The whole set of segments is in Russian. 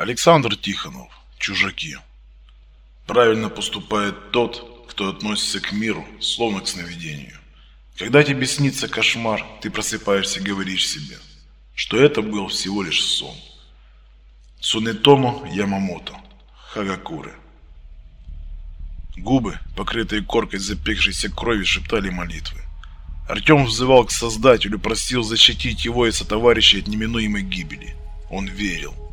Александр Тихонов. Чужаки. Правильно поступает тот, кто относится к миру, словно к сновидению. Когда тебе снится кошмар, ты просыпаешься и говоришь себе, что это был всего лишь сон. Сунетомо Ямамото. Хагакуры. Губы, покрытые коркой запекшейся крови, шептали молитвы. Артем взывал к Создателю, просил защитить его и сотоварищей от неминуемой гибели. Он верил.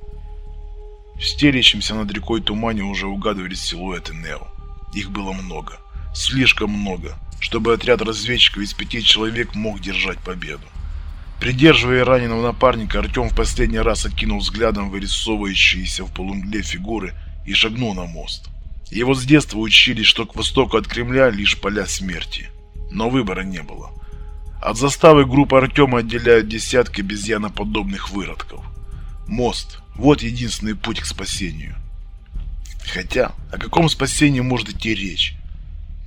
В стелящемся над рекой тумане уже угадывались силуэты Нео. Их было много. Слишком много, чтобы отряд разведчиков из пяти человек мог держать победу. Придерживая раненого напарника, Артем в последний раз окинул взглядом вырисовывающиеся в полумгле фигуры и шагнул на мост. Его с детства учили, что к востоку от Кремля лишь поля смерти. Но выбора не было. От заставы группы Артема отделяют десятки обезьяноподобных выродков. Мост – вот единственный путь к спасению. Хотя, о каком спасении может идти речь?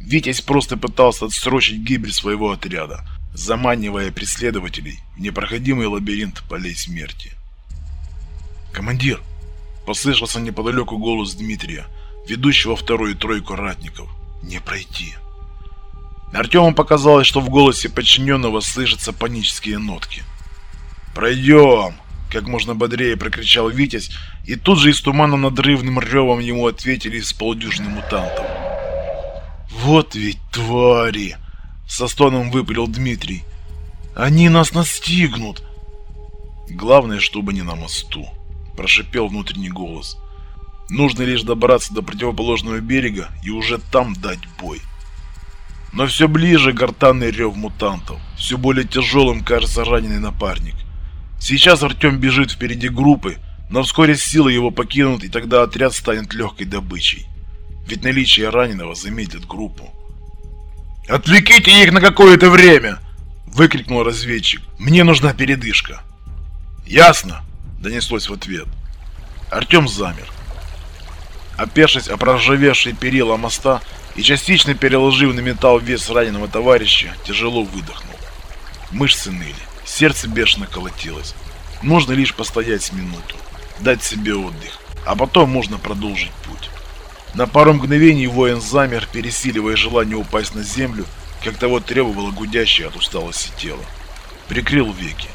Витязь просто пытался отсрочить гибель своего отряда, заманивая преследователей в непроходимый лабиринт полей смерти. «Командир!» – послышался неподалеку голос Дмитрия, ведущего вторую тройку ратников. «Не пройти!» Артему показалось, что в голосе подчиненного слышатся панические нотки. «Пройдем!» Как можно бодрее прокричал Витязь, и тут же из тумана надрывным ревом ему ответили с полдюжины мутантов. «Вот ведь твари!» — со стоном выпалил Дмитрий. «Они нас настигнут!» «Главное, чтобы не на мосту», — прошипел внутренний голос. «Нужно лишь добраться до противоположного берега и уже там дать бой». Но все ближе гортанный рев мутантов, все более тяжелым кажется раненый напарник. Сейчас Артем бежит впереди группы, но вскоре силы его покинут, и тогда отряд станет легкой добычей. Ведь наличие раненого замедлит группу. «Отвлеките их на какое-то время!» – выкрикнул разведчик. «Мне нужна передышка!» «Ясно!» – донеслось в ответ. Артем замер. Опершись о проржавевшие перила моста и частично переложив на металл вес раненого товарища, тяжело выдохнул. Мышцы ныли. Сердце бешено колотилось. Нужно лишь постоять минуту, дать себе отдых, а потом можно продолжить путь. На пару мгновений воин замер, пересиливая желание упасть на землю, как того требовало гудящее от усталости тело. Прикрыл веки.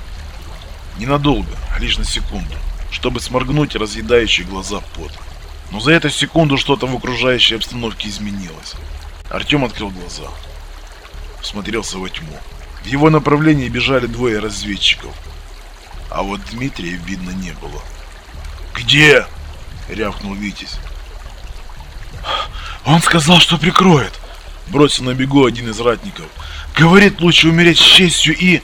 Ненадолго, лишь на секунду, чтобы сморгнуть разъедающие глаза пот. Но за эту секунду что-то в окружающей обстановке изменилось. Артем открыл глаза. Смотрелся во тьму. В его направлении бежали двое разведчиков. А вот Дмитрия видно не было. «Где?» — рявкнул Витязь. «Он сказал, что прикроет!» — бросил на бегу один из ратников. «Говорит, лучше умереть с честью и...»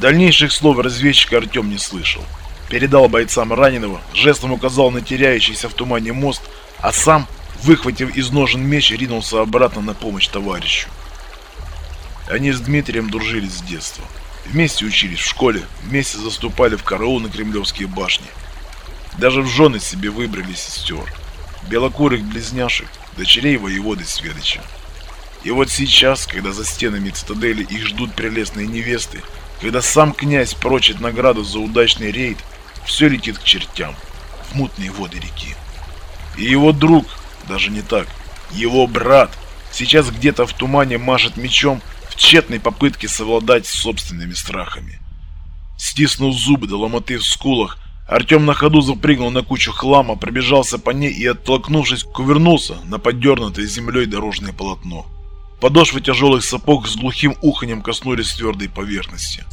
Дальнейших слов разведчика Артем не слышал. Передал бойцам раненого, жестом указал на теряющийся в тумане мост, а сам, выхватив из ножен меч, ринулся обратно на помощь товарищу. Они с Дмитрием дружили с детства. Вместе учились в школе, вместе заступали в караул на кремлевские башни. Даже в жены себе выбрали сестер. Белокурых близняшек, дочерей воеводы Сведыча. И вот сейчас, когда за стенами цитадели их ждут прелестные невесты, когда сам князь прочит награду за удачный рейд, все летит к чертям, в мутные воды реки. И его друг, даже не так, его брат, сейчас где-то в тумане машет мечом тщетной попытке совладать с собственными страхами. Стиснув зубы до ломоты в скулах, Артем на ходу запрыгнул на кучу хлама, пробежался по ней и, оттолкнувшись, кувырнулся на поддернутое землей дорожное полотно. Подошвы тяжелых сапог с глухим уханьем коснулись твердой поверхности.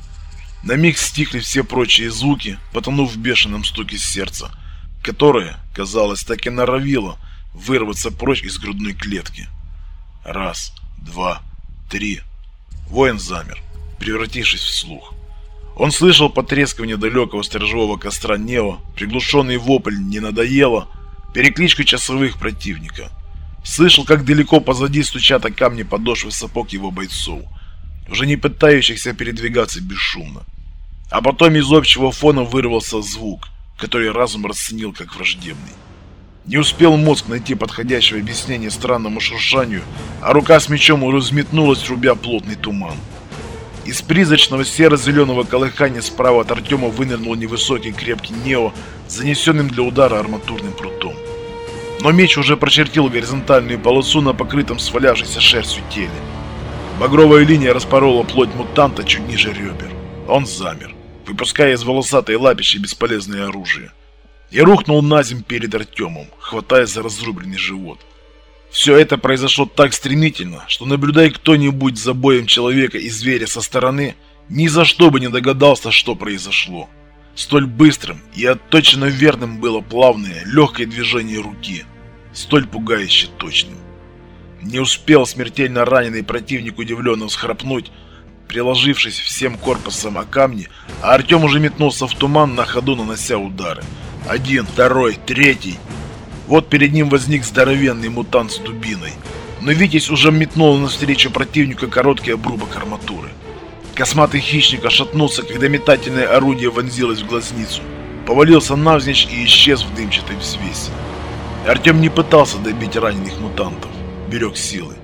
На миг стихли все прочие звуки, потонув в бешеном стуке сердца, которое, казалось, так и норовило вырваться прочь из грудной клетки. Раз, два, три. Воин замер, превратившись в слух. Он слышал потрескивание далекого сторожевого костра Нео, приглушенный вопль «не надоело», перекличку часовых противника. Слышал, как далеко позади стучат о камни подошвы сапог его бойцов, уже не пытающихся передвигаться бесшумно. А потом из общего фона вырвался звук, который разум расценил как враждебный. Не успел мозг найти подходящего объяснения странному шуршанию, а рука с мечом уже взметнулась, рубя плотный туман. Из призрачного серо-зеленого колыхания справа от Артема вынырнул невысокий крепкий Нео занесенным для удара арматурным прутом. Но меч уже прочертил горизонтальную полосу на покрытом свалявшейся шерстью теле. Багровая линия распорола плоть мутанта чуть ниже ребер. Он замер, выпуская из волосатой лапищи бесполезное оружие. И рухнул на земь перед Артемом, хватая за разрубленный живот. Все это произошло так стремительно, что наблюдая кто-нибудь за боем человека и зверя со стороны, ни за что бы не догадался, что произошло. Столь быстрым и отточенно верным было плавное, легкое движение руки, столь пугающе точным. Не успел смертельно раненый противник удивленно всхрапнуть, приложившись всем корпусом о камни, а Артем уже метнулся в туман, на ходу нанося удары. Один, второй, третий. Вот перед ним возник здоровенный мутант с дубиной. Но Витязь уже метнул навстречу противнику короткий обрубок арматуры. Косматый хищник ошатнулся, когда метательное орудие вонзилось в глазницу. Повалился навзничь и исчез в дымчатой взвесе. Артем не пытался добить раненых мутантов берег силы.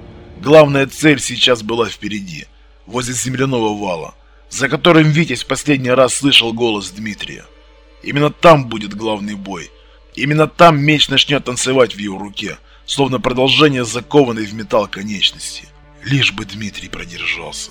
Главная цель сейчас была впереди, возле земляного вала, за которым Витязь последний раз слышал голос Дмитрия. Именно там будет главный бой. Именно там меч начнет танцевать в его руке, словно продолжение закованной в металл конечности. Лишь бы Дмитрий продержался.